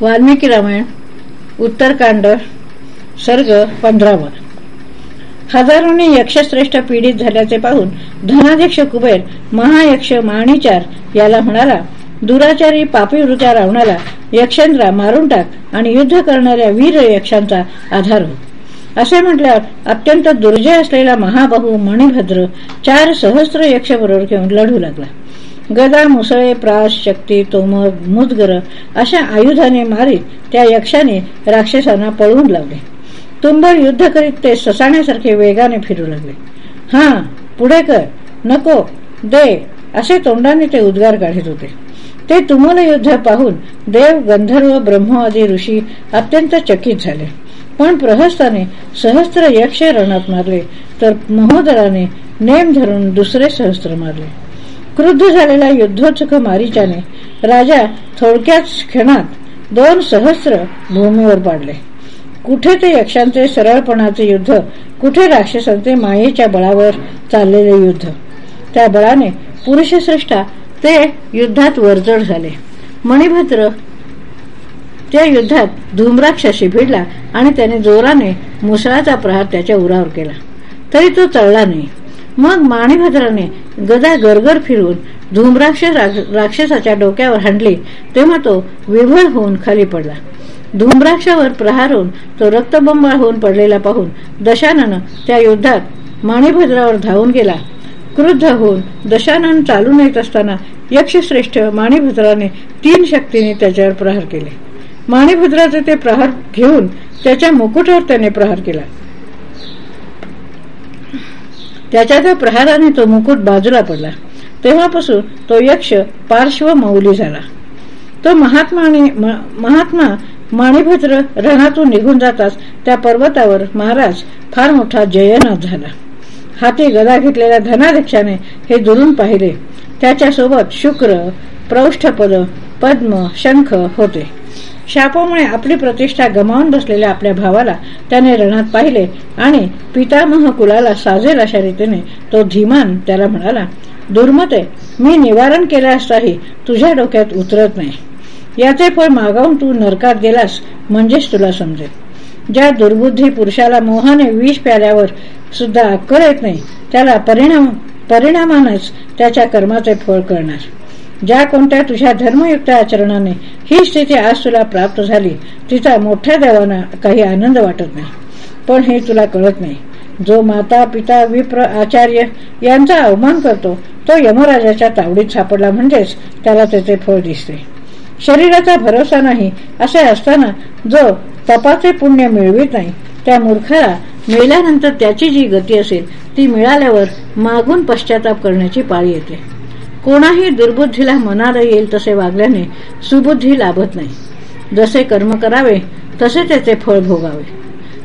वाल्मिकी रामायण उत्तरकांड सर्ग पंधरावा हजारोनी यक्षश्रेष्ठ पीडित झाल्याचे पाहून धनाध्यक्ष कुबेर महायक्ष माणिचार याला म्हणाला दुराचारी पापी वृत्या रावणाला यक्षेंद्रा मारून टाक आणि युद्ध करणाऱ्या वीर यक्षांचा आधार हो. असे म्हटल्यावर अत्यंत दुर्जय असलेला महाबाहू मणिभद्र चार सहस्त्र यक्ष बरोबर घेऊन लढू लागला. गदा मुसळे प्रास शक्ती तोमर मुदगर अशा आयुधाने मारीत त्या यक्षाने राक्षसांना पळवून लावले. तुंबळ युद्ध करीत ते ससाण्यासारखे वेगाने फिरू लागले. हा पुढे कर नको दे असे तोंडाने ते उद्गार काढत होते. ते तुमल युद्ध पाहून देव गंधर्व ब्रह्म आदी ऋषी अत्यंत चकित झाले. पण प्रहस्ताने सहस्त्र यक्ष रणात मारले तर महोदराने नेम धरून दुसरे सहस्त्र मारले. क्रुद्ध झालेल्या युद्धोत्सुक मारीच्याने राजा थोडक्याच क्षणात दोन सहस्र भूमीवर पाडले. कुठे ते यक्षांचे सरळपणाचे युद्ध कुठे राक्षसांचे मायेच्या बळावर चाललेले युद्ध? त्या बळाने पुरुषश्रेष्ठा ते युद्धात वरजड झाले. मणिभद्र त्या युद्धात धूम्राक्षाशी भिडला आणि त्याने जोराने मुसळाचा प्रहार त्याच्या उरावर केला. तरी तो चळला नाही. मग माणिभद्राने गदा गरगर फिरून धूम्राक्ष राक्षसाच्या डोक्यावर हांडली तेव्हा तो विभळ होऊन खाली पडला. धूम्राक्षावर प्रहार होऊन तो रक्तबंबाळ होऊन पडलेला पाहून दशानन त्या युद्धात माणिभद्रावर धावून गेला. क्रुद्ध होऊन दशानन चालून येत असताना यक्षश्रेष्ठ माणिभद्राने तीन शक्तीने त्याच्यावर प्रहार केले. माणिभद्राचे ते प्रहार घेऊन त्याच्या मुकुटावर त्याने प्रहार केला. त्याच्या त्या प्रहाराने तो मुकुट बाजूला पडला. तेव्हापासून तो यक्ष पार्श्व मौली झाला. तो महात्मा महात्मा माणिभद्र रणातून निघून जाताच त्या पर्वतावर महाराज फार मोठा जयनाथ झाला. हाती गदा घेतलेल्या धनाध्यक्षाने हे दुरून पाहिले. त्याच्यासोबत शुक्र प्रौष्ठपद पद्म शंख होते. शापामुळे आपली प्रतिष्ठा गमावून बसलेल्या आपल्या भावाला त्याने रणात पाहिले आणि पितामह कुलाला साजेल अशा रीतीने तो धीमान त्याला म्हणाला दुर्मते मी निवारण केले असताही तुझ्या डोक्यात उतरत नाही. याचे फळ मागावून तू नरकात गेलास म्हणजेच तुला समजेल. ज्या दुर्बुद्धी पुरुषाला मोहाने विष प्याल्यावर सुद्धा अक्कल येत नाही त्याला परिणाम परिणामानच त्याच्या कर्माचे फळ करणार ज्या कोणत्या तुझ्या धर्मयुक्त आचरणाने ही स्थिती आज तुला प्राप्त झाली तिचा मोठ्या देवाना काही आनंद वाटत नाही. पण हे तुला कळत नाही. जो माता पिता विप्र आचार्य यांचा अवमान करतो तो यमराजाच्या तावडीत सापडला म्हणजेच त्याला त्याचे फळ दिसते. शरीराचा भरोसा नाही असे असताना जो तपाचे पुण्य मिळवित नाही त्या मूर्खाला मेल्यानंतर त्याची जी गती असेल ती मिळाल्यावर मागून पश्चाताप करण्याची पाळी येते. कोणाही दुर्बुद्धीला मनाला येईल तसे वागल्याने सुबुद्धी लाभत नाही. जसे कर्म करावे तसे त्याचे फळ भोगावे.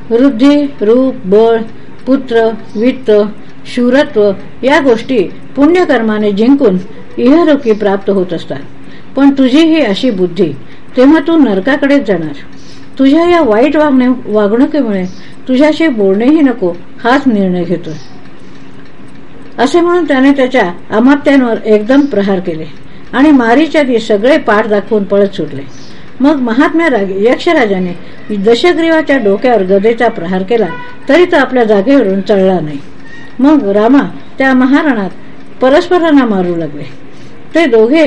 वृद्धी रूप बळ पुत्र वित्त शूरत्व या गोष्टी पुण्यकर्माने जिंकून इहरोकी प्राप्त होत असतात. पण तुझी ही अशी बुद्धी तेव्हा तू नरकाकडेच जाणार. तुझ्या या वाईट वागणे वागणुकीमुळे तुझ्याशी बोलणेही नको हाच निर्णय घेतोय. असे म्हणून त्याने त्याच्या अमात्यांवर एकदम प्रहार केले आणि मारीच्या सगळे पाठ दाखवून पळत सुटले. मग महात्म्या यक्षराजाने दशग्रीवाच्या डोक्यावर गदेचा प्रहार केला तरी तो आपल्या जागेवरून चढला नाही. मग रामा त्या महारणात परस्परांना मारू लागले. ते दोघे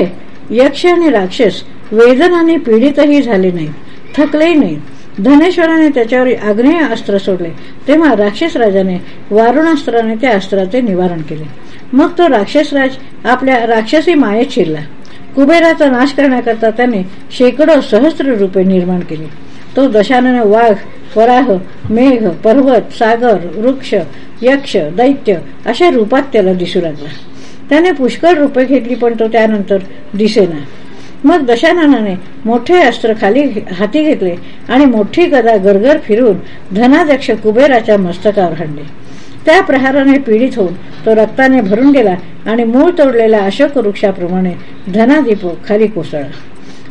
यक्ष आणि राक्षस वेदनाने पीडितही झाले नाहीत थकलेही नाहीत. धनेश्वराने त्याच्यावर आग्नेय अस्त्र सोडले. तेव्हा राक्षस राजाने वारुणास्त्राने त्या अस्त्राचे निवारण केले. मग तो राक्षसराज आपल्या राक्षसी मायेत शिरला. कुबेराचा नाश करण्याकरता त्याने शेकडो सहस्त्र रूपे निर्माण केले. तो दशानन वाघ वराह मेघ पर्वत सागर वृक्ष यक्ष दैत्य अशा रूपात त्याला दिसू लागला. त्याने पुष्कळ रूपे घेतली पण तो त्यानंतर दिसेना. मग दशाननाने मोठे अस्त्र खाली हाती घेतले आणि मोठी गदा गरगर फिरून धनाध्यक्ष कुबेराच्या मस्तकावर हाणले. त्या प्रहाराने पीडित होऊन तो रक्ताने भरून गेला आणि मूळ तोडलेल्या अशोक वृक्षाप्रमाणे धनादीप खाली कोसळला.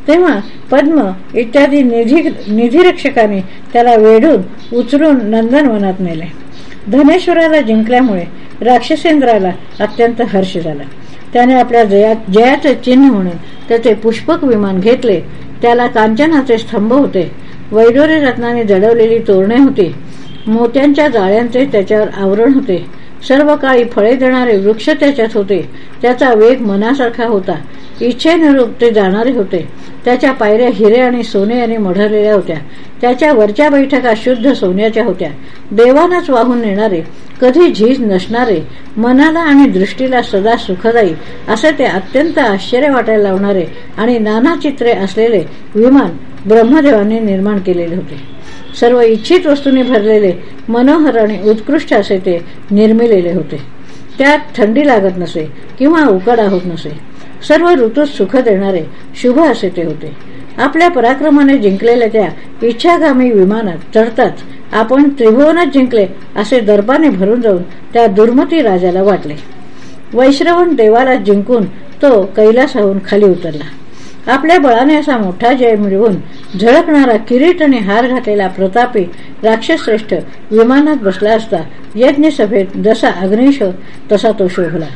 तेव्हा पद्म इत्यादी निधी निधीरक्षकाने त्याला वेढून उचलून नंदनवनात नेले. धनेश्वराला जिंकल्यामुळे राक्षसेंद्राला अत्यंत हर्ष झाला. त्याने आपल्या जयाचे चिन्ह म्हणून त्याचे पुष्पक विमान घेतले. त्याला कांचनाचे स्तंभ होते. वैडोरे रत्नाने जडवलेली तोरणे होती. मोत्यांच्या जाळ्यांचे त्याच्यावर आवरण होते. सर्व काळी फळे देणारे वृक्ष त्याच्यात होते. त्याचा वेग मनासारखा होता. इच्छेनुरूप ते जाणारे होते. त्याच्या पायऱ्या हिरे आणि सोने यांनी मढरलेल्या होत्या. त्याच्या वरच्या बैठका शुद्ध सोन्याच्या होत्या. देवानाच वाहून नेणारे कधी झीज नसणारे मनाला आणि दृष्टीला सदा सुखदायी असे ते अत्यंत आश्चर्य वाटायला लावणारे आणि नाना चित्रे असलेले विमान ब्रह्मदेवाने निर्माण केलेले होते. सर्व इच्छित वस्तूंनी भरलेले मनोहर आणि उत्कृष्ट असे ते निर्मिलेले होते. त्यात थंडी लागत नसे किंवा उकाडा होत नसे. सर्व ऋतूत सुख देणारे शुभ असे ते होते. आपल्या पराक्रमाने जिंकलेल्या त्या इच्छागामी विमानात चढताच आपण त्रिभुवनात जिंकले असे दर्पाने भरून जाऊन त्या दुर्मती राजाला वाटले. वैश्रवण देवाला जिंकून तो कैलासाहून खाली उतरला. आपल्या बळाने असा मोठा जय मिळवून झळकणारा किरीट आणि हार घातलेला प्रतापी राक्षसश्रेष्ठ विमानात बसला असता यज्ञसभेत जसा अग्निश तसा तो शोभला.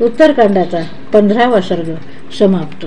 उत्तरकांडाचा पंधरावा सर्ग समाप्त.